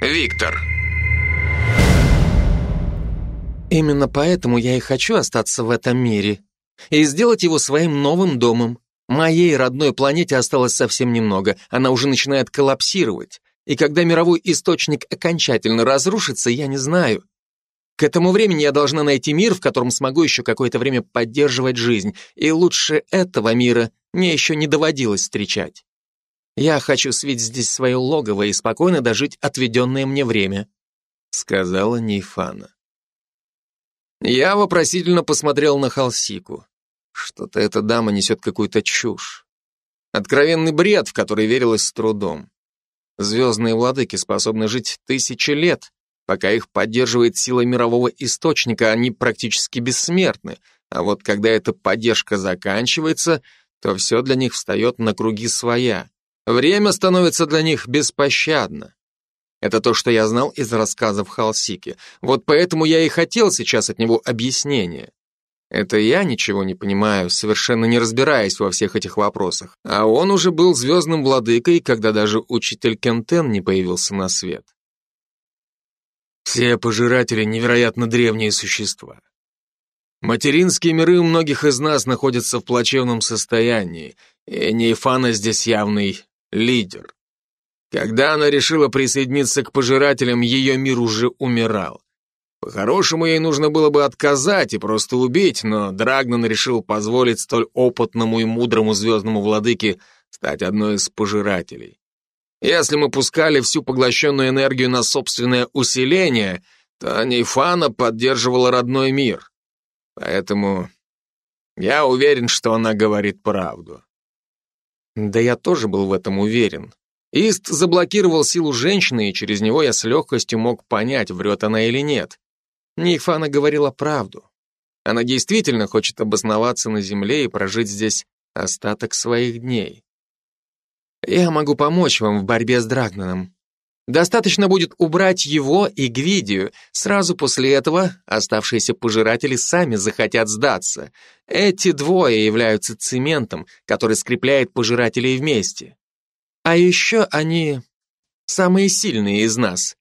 Виктор. Именно поэтому я и хочу остаться в этом мире и сделать его своим новым домом. Моей родной планете осталось совсем немного, она уже начинает коллапсировать, и когда мировой источник окончательно разрушится, я не знаю. К этому времени я должна найти мир, в котором смогу еще какое-то время поддерживать жизнь, и лучше этого мира мне еще не доводилось встречать. Я хочу свить здесь свое логово и спокойно дожить отведенное мне время», — сказала Нейфана. Я вопросительно посмотрел на Халсику. Что-то эта дама несет какую-то чушь. Откровенный бред, в который верилось с трудом. Звездные владыки способны жить тысячи лет. Пока их поддерживает сила мирового источника, они практически бессмертны. А вот когда эта поддержка заканчивается, то все для них встает на круги своя. Время становится для них беспощадно. Это то, что я знал из рассказов Халсики. Вот поэтому я и хотел сейчас от него объяснения. Это я ничего не понимаю, совершенно не разбираясь во всех этих вопросах. А он уже был звездным владыкой, когда даже учитель Кентен не появился на свет. Все пожиратели невероятно древние существа. Материнские миры многих из нас находятся в плачевном состоянии, и Нейфана здесь явный лидер. Когда она решила присоединиться к пожирателям, ее мир уже умирал. По-хорошему, ей нужно было бы отказать и просто убить, но Драгнан решил позволить столь опытному и мудрому звездному владыке стать одной из пожирателей. Если мы пускали всю поглощенную энергию на собственное усиление, то Нейфана поддерживала родной мир. Поэтому я уверен, что она говорит правду. Да я тоже был в этом уверен. Ист заблокировал силу женщины, и через него я с легкостью мог понять, врет она или нет. Нейфана говорила правду. Она действительно хочет обосноваться на земле и прожить здесь остаток своих дней. Я могу помочь вам в борьбе с Драгнаном. Достаточно будет убрать его и Гвидию. Сразу после этого оставшиеся пожиратели сами захотят сдаться. Эти двое являются цементом, который скрепляет пожирателей вместе. А еще они самые сильные из нас.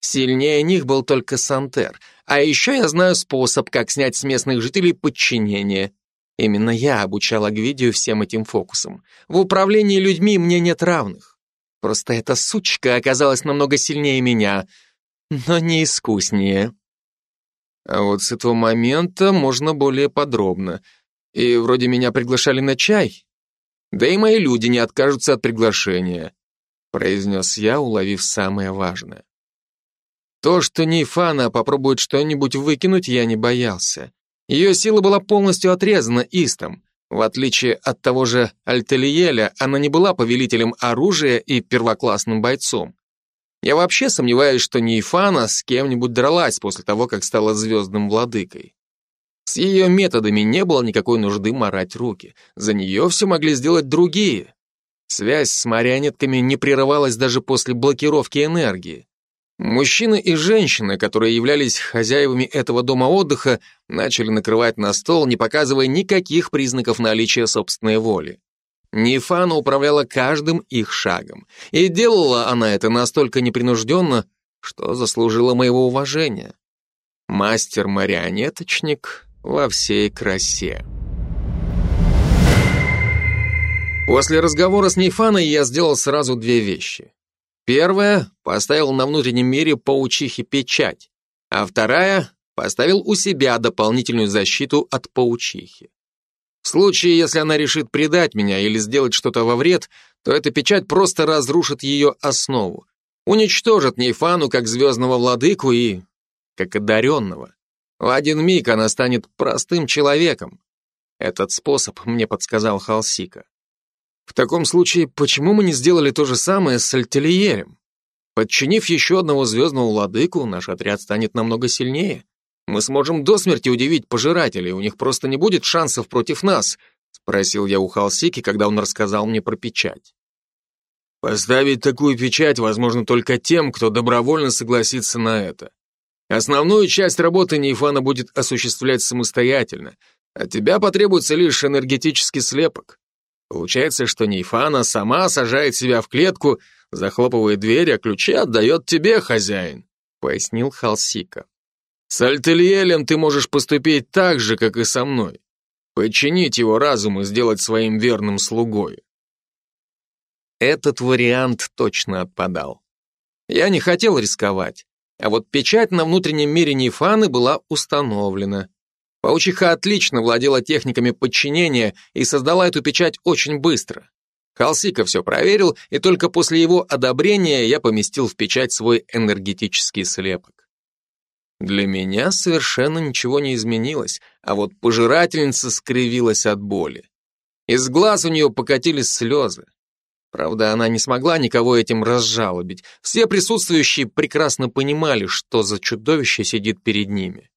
Сильнее них был только Сантер. А еще я знаю способ, как снять с местных жителей подчинение. Именно я обучал Агвидию всем этим фокусам. В управлении людьми мне нет равных. Просто эта сучка оказалась намного сильнее меня, но не искуснее. А вот с этого момента можно более подробно. И вроде меня приглашали на чай. Да и мои люди не откажутся от приглашения, произнес я, уловив самое важное. То, что Нейфана попробует что-нибудь выкинуть, я не боялся. Ее сила была полностью отрезана Истом. В отличие от того же Альтелиеля, она не была повелителем оружия и первоклассным бойцом. Я вообще сомневаюсь, что Нейфана с кем-нибудь дралась после того, как стала звездным владыкой. С ее методами не было никакой нужды морать руки. За нее все могли сделать другие. Связь с марионетками не прерывалась даже после блокировки энергии. Мужчины и женщины, которые являлись хозяевами этого дома отдыха, начали накрывать на стол, не показывая никаких признаков наличия собственной воли. Нифана управляла каждым их шагом, и делала она это настолько непринужденно, что заслужила моего уважения. Мастер-марионеточник во всей красе. После разговора с Нейфаной я сделал сразу две вещи. Первая — поставил на внутреннем мире паучихи печать, а вторая — поставил у себя дополнительную защиту от паучихи. В случае, если она решит предать меня или сделать что-то во вред, то эта печать просто разрушит ее основу, уничтожит Нейфану как звездного владыку и как одаренного. В один миг она станет простым человеком. Этот способ мне подсказал Халсика. В таком случае, почему мы не сделали то же самое с Альтельерем? Подчинив еще одного звездного владыку, наш отряд станет намного сильнее. Мы сможем до смерти удивить пожирателей, у них просто не будет шансов против нас, спросил я у Халсики, когда он рассказал мне про печать. Поставить такую печать возможно только тем, кто добровольно согласится на это. Основную часть работы Нейфана будет осуществлять самостоятельно, а тебя потребуется лишь энергетический слепок. Получается, что Нейфана сама сажает себя в клетку, захлопывает дверь, а ключи отдает тебе, хозяин, пояснил Халсика. С Альтельелем ты можешь поступить так же, как и со мной. Подчинить его разум и сделать своим верным слугой. Этот вариант точно отпадал. Я не хотел рисковать, а вот печать на внутреннем мире Нейфаны была установлена. Паучиха отлично владела техниками подчинения и создала эту печать очень быстро. Халсика все проверил, и только после его одобрения я поместил в печать свой энергетический слепок. Для меня совершенно ничего не изменилось, а вот пожирательница скривилась от боли. Из глаз у нее покатились слезы. Правда, она не смогла никого этим разжалобить. Все присутствующие прекрасно понимали, что за чудовище сидит перед ними.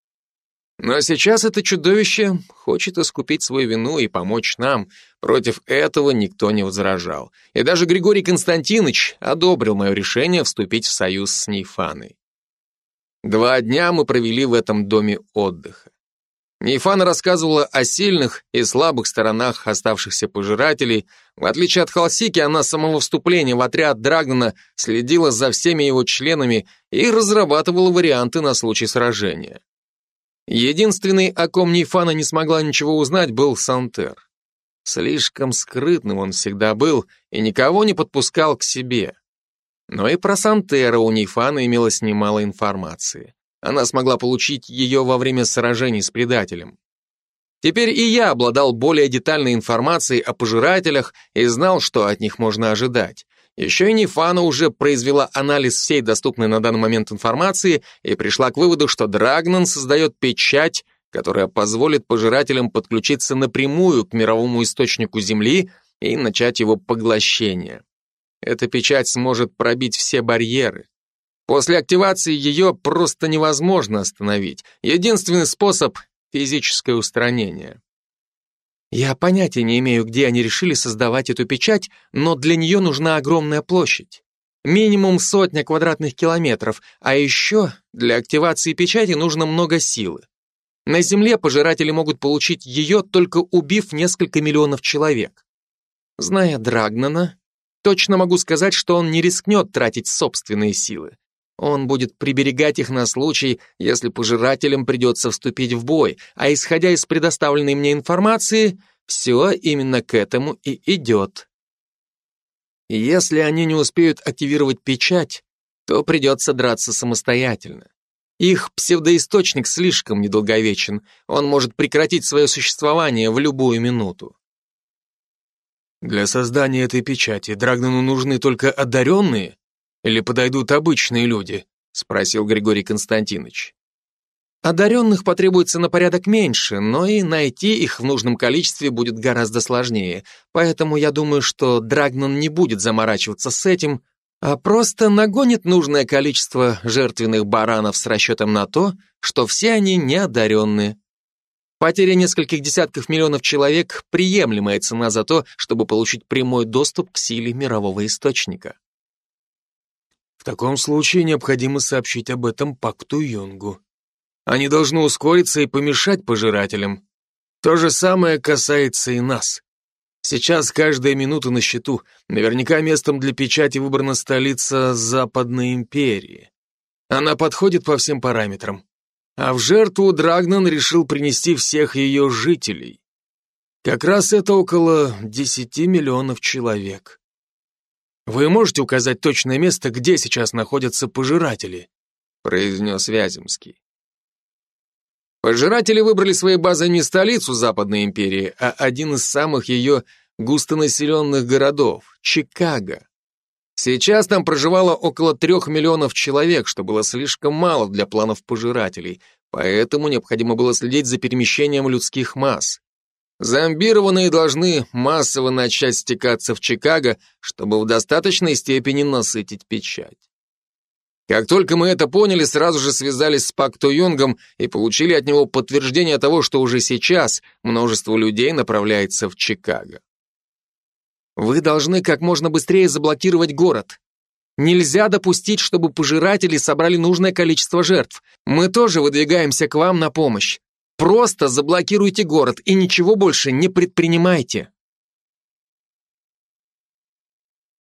Но сейчас это чудовище хочет искупить свою вину и помочь нам. Против этого никто не возражал. И даже Григорий Константинович одобрил мое решение вступить в союз с Нейфаной. Два дня мы провели в этом доме отдыха. Нейфана рассказывала о сильных и слабых сторонах оставшихся пожирателей. В отличие от Халсики, она с самого вступления в отряд Драгона следила за всеми его членами и разрабатывала варианты на случай сражения. Единственный, о ком Нейфана не смогла ничего узнать, был Сантер. Слишком скрытным он всегда был и никого не подпускал к себе. Но и про Сантера у Нейфана имелось немало информации. Она смогла получить ее во время сражений с предателем. Теперь и я обладал более детальной информацией о пожирателях и знал, что от них можно ожидать. Еще и Нефана уже произвела анализ всей доступной на данный момент информации и пришла к выводу, что Драгнан создает печать, которая позволит пожирателям подключиться напрямую к мировому источнику Земли и начать его поглощение. Эта печать сможет пробить все барьеры. После активации ее просто невозможно остановить. Единственный способ — физическое устранение. Я понятия не имею, где они решили создавать эту печать, но для нее нужна огромная площадь. Минимум сотня квадратных километров, а еще для активации печати нужно много силы. На Земле пожиратели могут получить ее, только убив несколько миллионов человек. Зная Драгнана, точно могу сказать, что он не рискнет тратить собственные силы. Он будет приберегать их на случай, если пожирателям придется вступить в бой, а исходя из предоставленной мне информации, все именно к этому и идет. Если они не успеют активировать печать, то придется драться самостоятельно. Их псевдоисточник слишком недолговечен, он может прекратить свое существование в любую минуту. Для создания этой печати Драгнану нужны только одаренные, или подойдут обычные люди?» — спросил Григорий Константинович. Одаренных потребуется на порядок меньше, но и найти их в нужном количестве будет гораздо сложнее, поэтому я думаю, что Драгнан не будет заморачиваться с этим, а просто нагонит нужное количество жертвенных баранов с расчетом на то, что все они не одаренные. Потеря нескольких десятков миллионов человек – приемлемая цена за то, чтобы получить прямой доступ к силе мирового источника. Таком случае необходимо сообщить об этом Пакту Юнгу. Они должны ускориться и помешать пожирателям. То же самое касается и нас. Сейчас каждая минута на счету. Наверняка местом для печати выбрана столица Западной империи. Она подходит по всем параметрам. А в жертву Драгнан решил принести всех ее жителей. Как раз это около 10 миллионов человек. «Вы можете указать точное место, где сейчас находятся пожиратели?» произнес Вяземский. Пожиратели выбрали своей базой не столицу Западной империи, а один из самых ее густонаселенных городов — Чикаго. Сейчас там проживало около трех миллионов человек, что было слишком мало для планов пожирателей, поэтому необходимо было следить за перемещением людских масс. Зомбированные должны массово начать стекаться в Чикаго, чтобы в достаточной степени насытить печать. Как только мы это поняли, сразу же связались с Пакто Юнгом и получили от него подтверждение того, что уже сейчас множество людей направляется в Чикаго. Вы должны как можно быстрее заблокировать город. Нельзя допустить, чтобы пожиратели собрали нужное количество жертв. Мы тоже выдвигаемся к вам на помощь. Просто заблокируйте город и ничего больше не предпринимайте.